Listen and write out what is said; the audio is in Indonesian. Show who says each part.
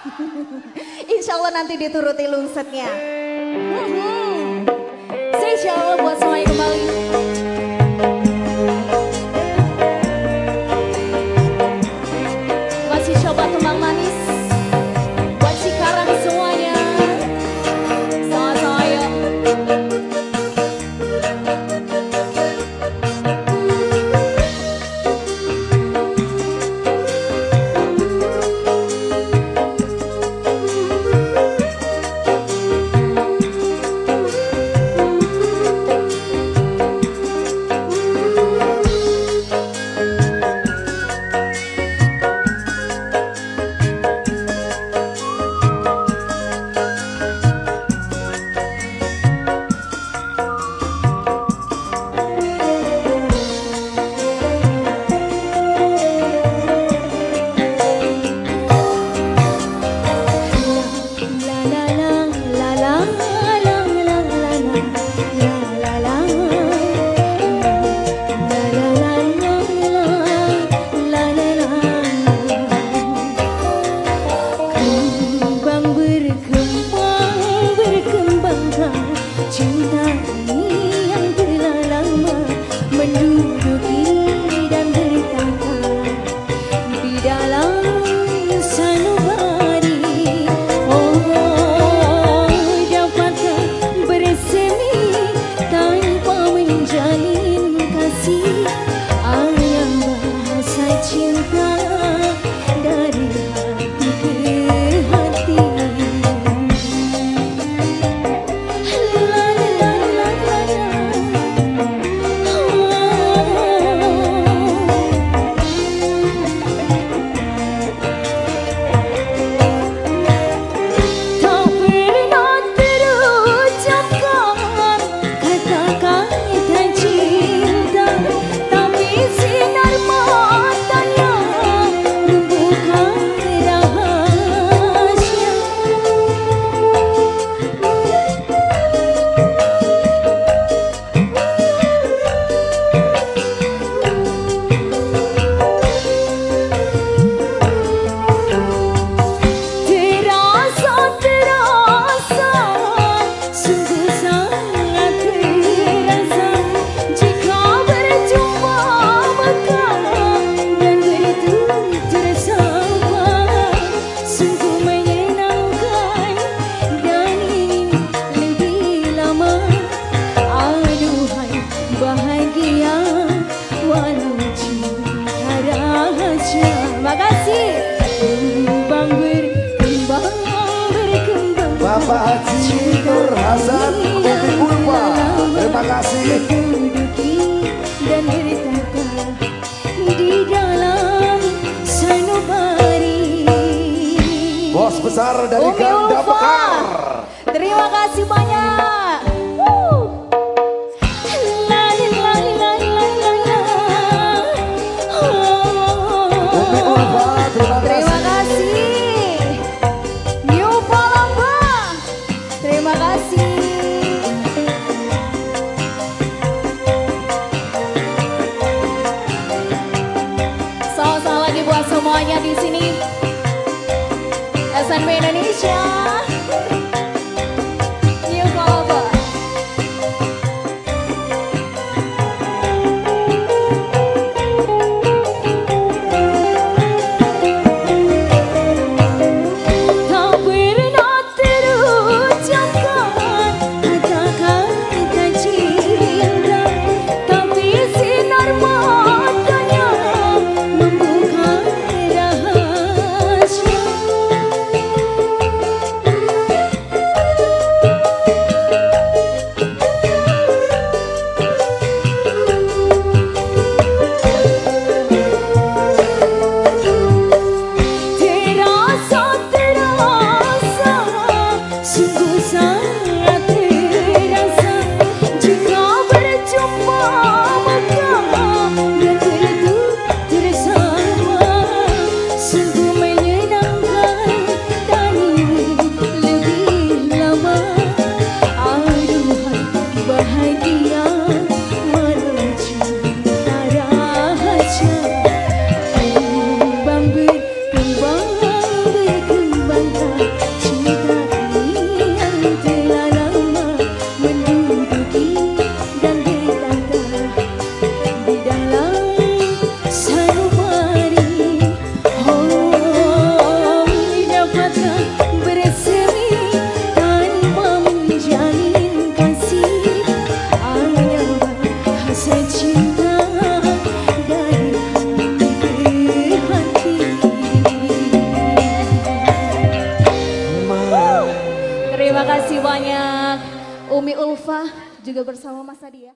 Speaker 1: Insya Allah nanti dituruti lungsetnya. Sejauh buat
Speaker 2: Bapak Haji Nur Hasan Kopi Kulpa Terima kasih. Bos besar dari
Speaker 1: Umi, semuanya di sini. SNB Indonesia.
Speaker 3: Juga bersama Mas Adi ya.